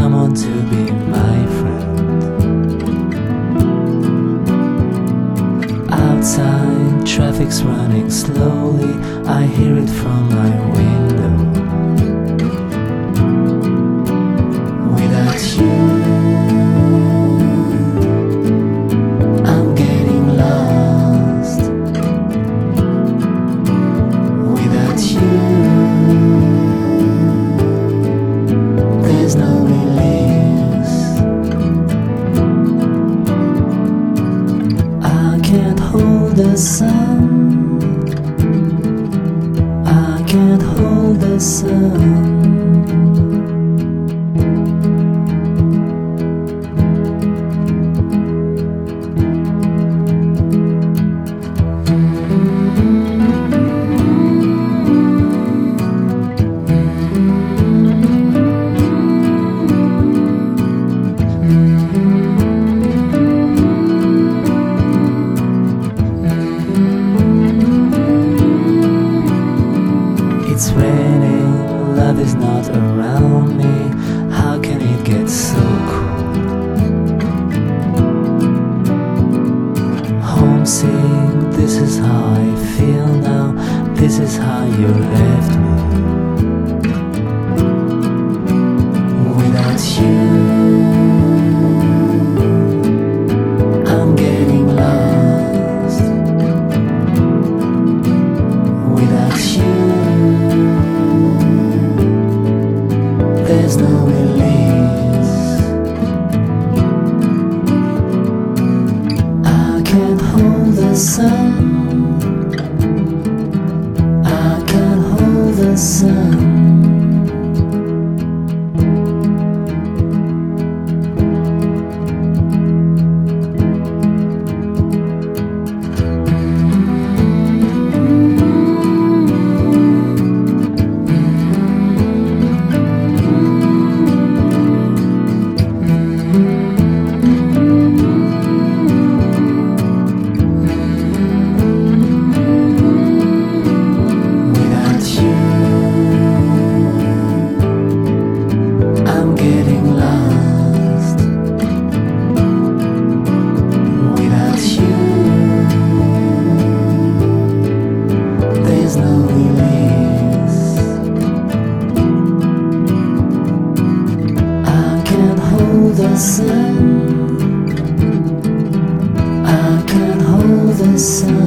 to be my friend. Outside, traffic's running slowly. I hear it from my window. Without you, I'm getting lost. Without you, the sun. I can't hold the sun. Love is not around me. How can it get so cold? Homesick, this is how I feel now. This is how you left me. There's no release. I can't hold the sun. sun. I can hold the sun.